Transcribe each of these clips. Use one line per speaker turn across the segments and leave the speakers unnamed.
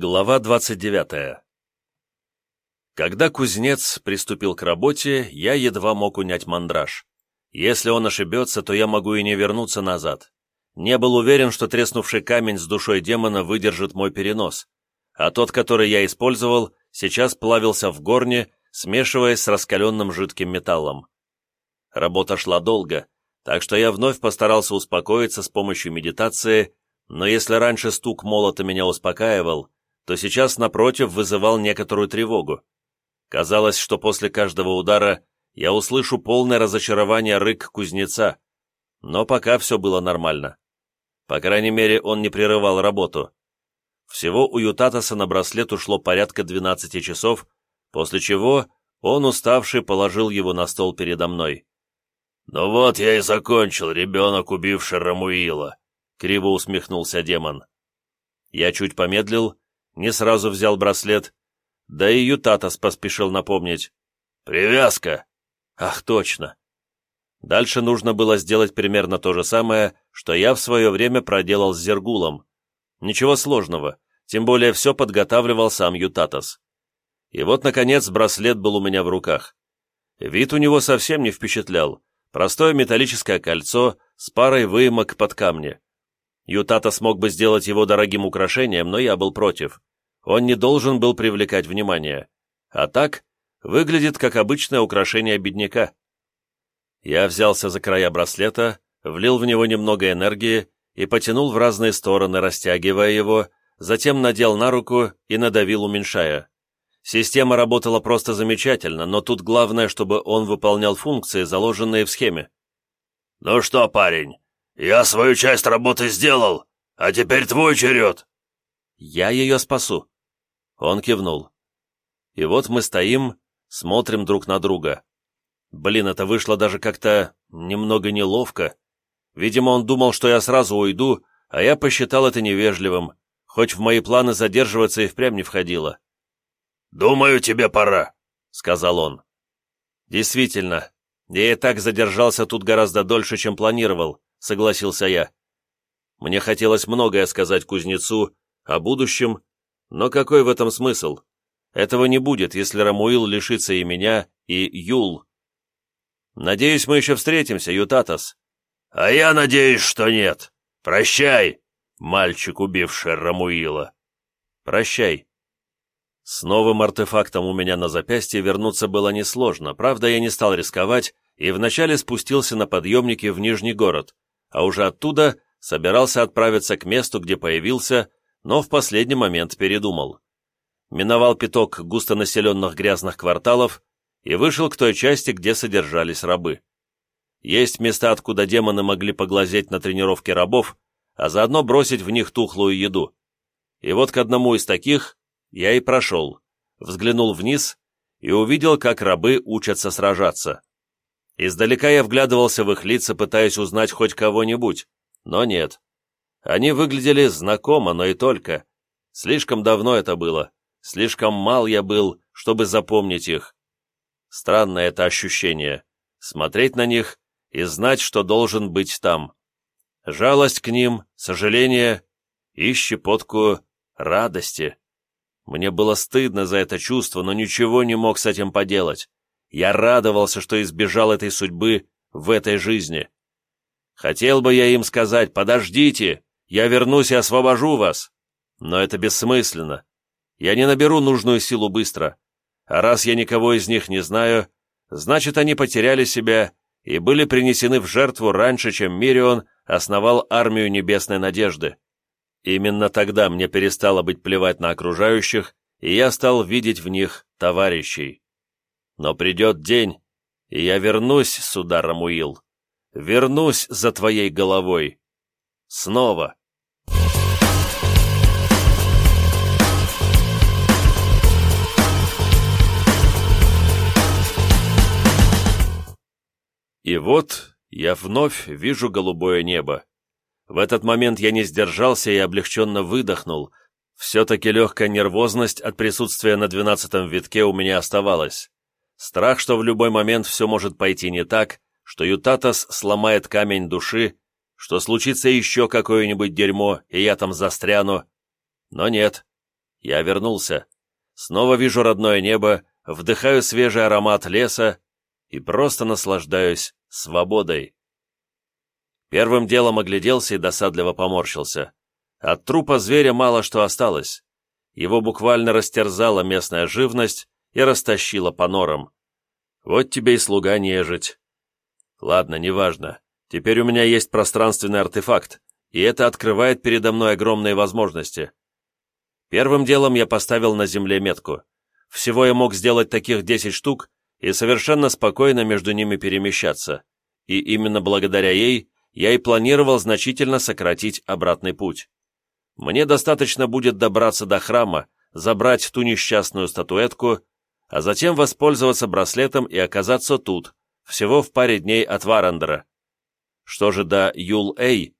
Глава 29 Когда кузнец приступил к работе, я едва мог унять мандраж. Если он ошибется, то я могу и не вернуться назад. Не был уверен, что треснувший камень с душой демона выдержит мой перенос, а тот, который я использовал, сейчас плавился в горне, смешиваясь с раскаленным жидким металлом. Работа шла долго, так что я вновь постарался успокоиться с помощью медитации, но если раньше стук молота меня успокаивал, то сейчас, напротив, вызывал некоторую тревогу. Казалось, что после каждого удара я услышу полное разочарование рык кузнеца, но пока все было нормально. По крайней мере, он не прерывал работу. Всего у Ютатаса на браслет ушло порядка 12 часов, после чего он, уставший, положил его на стол передо мной. «Ну вот я и закончил, ребенок, убивший Рамуила», — криво усмехнулся демон. Я чуть помедлил не сразу взял браслет, да и Ютатас поспешил напомнить. «Привязка!» «Ах, точно!» Дальше нужно было сделать примерно то же самое, что я в свое время проделал с Зергулом. Ничего сложного, тем более все подготавливал сам Ютатас. И вот, наконец, браслет был у меня в руках. Вид у него совсем не впечатлял. Простое металлическое кольцо с парой выемок под камни. Ютата смог бы сделать его дорогим украшением, но я был против. Он не должен был привлекать внимание. А так, выглядит как обычное украшение бедняка. Я взялся за края браслета, влил в него немного энергии и потянул в разные стороны, растягивая его, затем надел на руку и надавил, уменьшая. Система работала просто замечательно, но тут главное, чтобы он выполнял функции, заложенные в схеме. «Ну что, парень, «Я свою часть работы сделал, а теперь твой черед!» «Я ее спасу!» Он кивнул. И вот мы стоим, смотрим друг на друга. Блин, это вышло даже как-то немного неловко. Видимо, он думал, что я сразу уйду, а я посчитал это невежливым, хоть в мои планы задерживаться и впрямь не входило. «Думаю, тебе пора», — сказал он. «Действительно, я и так задержался тут гораздо дольше, чем планировал. — согласился я. Мне хотелось многое сказать кузнецу о будущем, но какой в этом смысл? Этого не будет, если Рамуил лишится и меня, и Юл. Надеюсь, мы еще встретимся, Ютатас. А я надеюсь, что нет. Прощай, мальчик, убивший Рамуила. Прощай. С новым артефактом у меня на запястье вернуться было несложно, правда, я не стал рисковать и вначале спустился на подъемнике в Нижний город, а уже оттуда собирался отправиться к месту, где появился, но в последний момент передумал. Миновал пяток густонаселенных грязных кварталов и вышел к той части, где содержались рабы. Есть места, откуда демоны могли поглазеть на тренировки рабов, а заодно бросить в них тухлую еду. И вот к одному из таких я и прошел, взглянул вниз и увидел, как рабы учатся сражаться. Издалека я вглядывался в их лица, пытаясь узнать хоть кого-нибудь, но нет. Они выглядели знакомо, но и только. Слишком давно это было, слишком мал я был, чтобы запомнить их. Странное это ощущение — смотреть на них и знать, что должен быть там. Жалость к ним, сожаление и щепотку радости. Мне было стыдно за это чувство, но ничего не мог с этим поделать. Я радовался, что избежал этой судьбы в этой жизни. Хотел бы я им сказать «Подождите, я вернусь и освобожу вас». Но это бессмысленно. Я не наберу нужную силу быстро. А раз я никого из них не знаю, значит, они потеряли себя и были принесены в жертву раньше, чем Мирион основал армию Небесной Надежды. Именно тогда мне перестало быть плевать на окружающих, и я стал видеть в них товарищей. Но придет день, и я вернусь сюда, Рамуил. Вернусь за твоей головой. Снова. И вот я вновь вижу голубое небо. В этот момент я не сдержался и облегченно выдохнул. Все-таки легкая нервозность от присутствия на двенадцатом витке у меня оставалась. Страх, что в любой момент все может пойти не так, что Ютатас сломает камень души, что случится еще какое-нибудь дерьмо, и я там застряну. Но нет. Я вернулся. Снова вижу родное небо, вдыхаю свежий аромат леса и просто наслаждаюсь свободой. Первым делом огляделся и досадливо поморщился. От трупа зверя мало что осталось. Его буквально растерзала местная живность и растащила по норам. Вот тебе и слуга нежить. Ладно, неважно. Теперь у меня есть пространственный артефакт, и это открывает передо мной огромные возможности. Первым делом я поставил на земле метку. Всего я мог сделать таких 10 штук и совершенно спокойно между ними перемещаться. И именно благодаря ей я и планировал значительно сократить обратный путь. Мне достаточно будет добраться до храма, забрать ту несчастную статуэтку, а затем воспользоваться браслетом и оказаться тут, всего в паре дней от Варандера. Что же до Юл-Эй,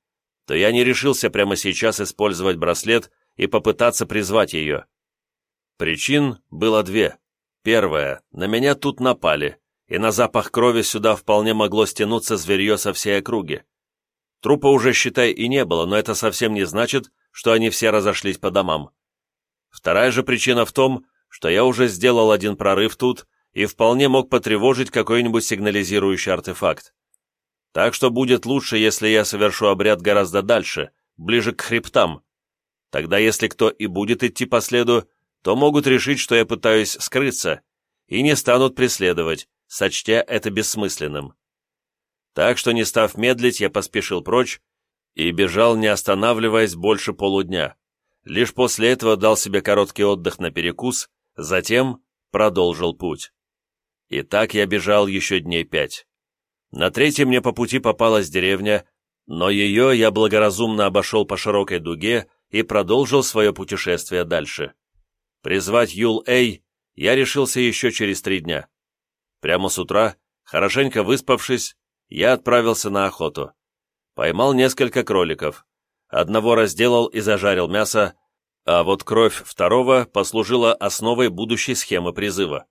то я не решился прямо сейчас использовать браслет и попытаться призвать ее. Причин было две. Первая, на меня тут напали, и на запах крови сюда вполне могло стянуться зверье со всей округи. Трупа уже, считай, и не было, но это совсем не значит, что они все разошлись по домам. Вторая же причина в том, что я уже сделал один прорыв тут и вполне мог потревожить какой-нибудь сигнализирующий артефакт. Так что будет лучше, если я совершу обряд гораздо дальше, ближе к хребтам. Тогда если кто и будет идти по следу, то могут решить, что я пытаюсь скрыться, и не станут преследовать, сочтя это бессмысленным. Так что, не став медлить, я поспешил прочь и бежал, не останавливаясь, больше полудня. Лишь после этого дал себе короткий отдых на перекус, затем продолжил путь. И так я бежал еще дней пять. На третьей мне по пути попалась деревня, но ее я благоразумно обошел по широкой дуге и продолжил свое путешествие дальше. Призвать Юл-Эй я решился еще через три дня. Прямо с утра, хорошенько выспавшись, я отправился на охоту. Поймал несколько кроликов. Одного разделал и зажарил мясо, а вот кровь второго послужила основой будущей схемы призыва.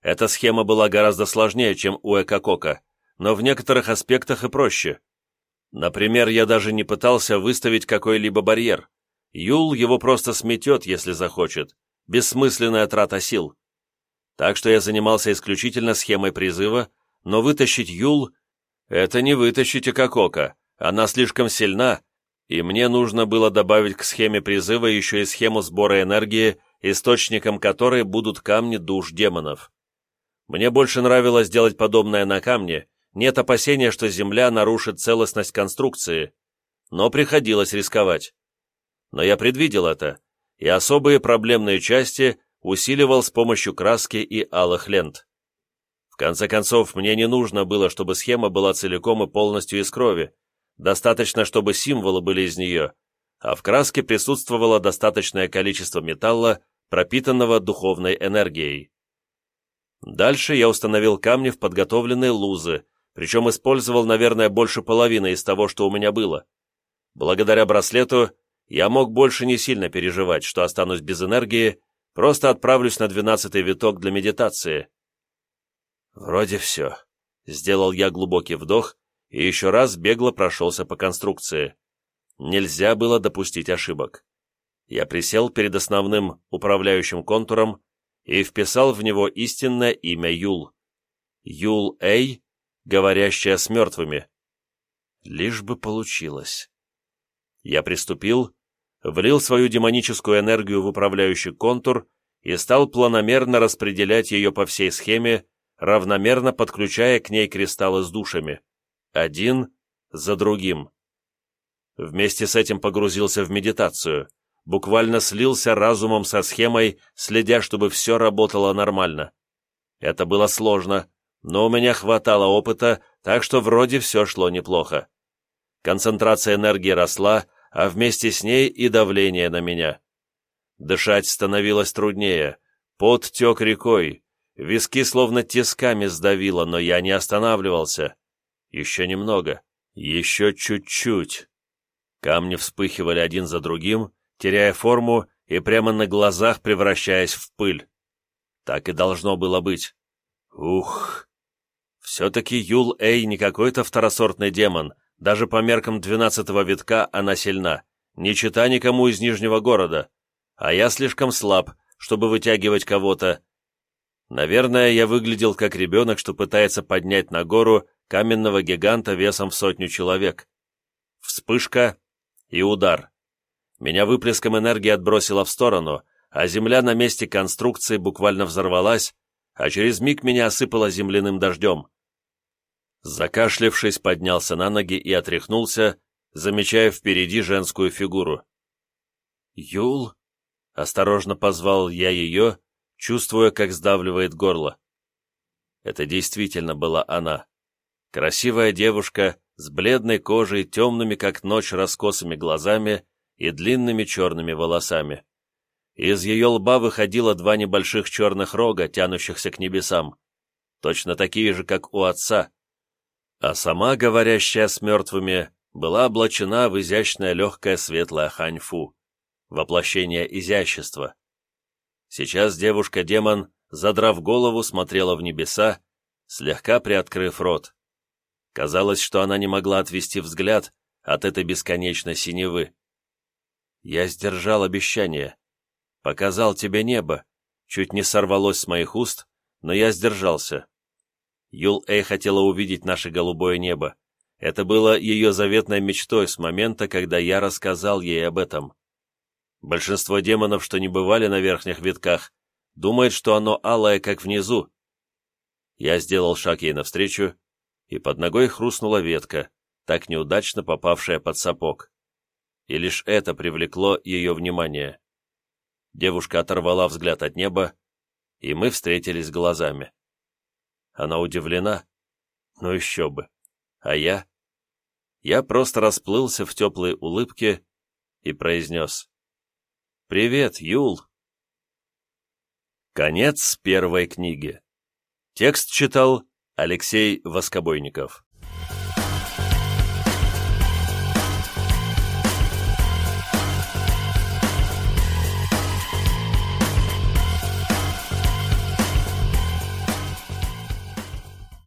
Эта схема была гораздо сложнее, чем у Экокока, но в некоторых аспектах и проще. Например, я даже не пытался выставить какой-либо барьер. Юл его просто сметет, если захочет. Бессмысленная трата сил. Так что я занимался исключительно схемой призыва, но вытащить Юл — это не вытащить Экокока. Она слишком сильна, и мне нужно было добавить к схеме призыва еще и схему сбора энергии, источником которой будут камни душ демонов. Мне больше нравилось делать подобное на камне, нет опасения, что Земля нарушит целостность конструкции, но приходилось рисковать. Но я предвидел это, и особые проблемные части усиливал с помощью краски и алых лент. В конце концов, мне не нужно было, чтобы схема была целиком и полностью из крови, достаточно, чтобы символы были из нее, а в краске присутствовало достаточное количество металла, пропитанного духовной энергией. Дальше я установил камни в подготовленные лузы, причем использовал, наверное, больше половины из того, что у меня было. Благодаря браслету я мог больше не сильно переживать, что останусь без энергии, просто отправлюсь на двенадцатый виток для медитации. Вроде все. Сделал я глубокий вдох и еще раз бегло прошелся по конструкции. Нельзя было допустить ошибок. Я присел перед основным управляющим контуром и вписал в него истинное имя Юл. Юл-Эй, говорящая с мертвыми. Лишь бы получилось. Я приступил, влил свою демоническую энергию в управляющий контур и стал планомерно распределять ее по всей схеме, равномерно подключая к ней кристаллы с душами один за другим. Вместе с этим погрузился в медитацию, буквально слился разумом со схемой, следя, чтобы все работало нормально. Это было сложно, но у меня хватало опыта, так что вроде все шло неплохо. Концентрация энергии росла, а вместе с ней и давление на меня. Дышать становилось труднее, пот тек рекой, виски словно тисками сдавило, но я не останавливался. Еще немного. Еще чуть-чуть. Камни вспыхивали один за другим, теряя форму и прямо на глазах превращаясь в пыль. Так и должно было быть. Ух! Все-таки Юл-Эй не какой-то второсортный демон, даже по меркам двенадцатого витка она сильна, не чита никому из Нижнего города. а я слишком слаб, чтобы вытягивать кого-то. Наверное, я выглядел как ребенок, что пытается поднять на гору каменного гиганта весом в сотню человек. Вспышка и удар. Меня выплеском энергии отбросило в сторону, а земля на месте конструкции буквально взорвалась, а через миг меня осыпало земляным дождем. Закашлявшись, поднялся на ноги и отряхнулся, замечая впереди женскую фигуру. «Юл?» — осторожно позвал я ее, чувствуя, как сдавливает горло. Это действительно была она. Красивая девушка с бледной кожей, темными, как ночь, раскосыми глазами и длинными черными волосами. Из ее лба выходило два небольших черных рога, тянущихся к небесам, точно такие же, как у отца. А сама, говорящая с мертвыми, была облачена в изящное легкое светлое ханьфу, воплощение изящества. Сейчас девушка-демон, задрав голову, смотрела в небеса, слегка приоткрыв рот. Казалось, что она не могла отвести взгляд от этой бесконечной синевы. Я сдержал обещание. Показал тебе небо. Чуть не сорвалось с моих уст, но я сдержался. Юл-Эй хотела увидеть наше голубое небо. Это было ее заветной мечтой с момента, когда я рассказал ей об этом. Большинство демонов, что не бывали на верхних витках, думает, что оно алое, как внизу. Я сделал шаг ей навстречу, и под ногой хрустнула ветка, так неудачно попавшая под сапог. И лишь это привлекло ее внимание. Девушка оторвала взгляд от неба, и мы встретились глазами. Она удивлена. Ну еще бы. А я? Я просто расплылся в теплой улыбке и произнес. «Привет, Юл!» Конец первой книги. Текст читал Алексей Воскобойников.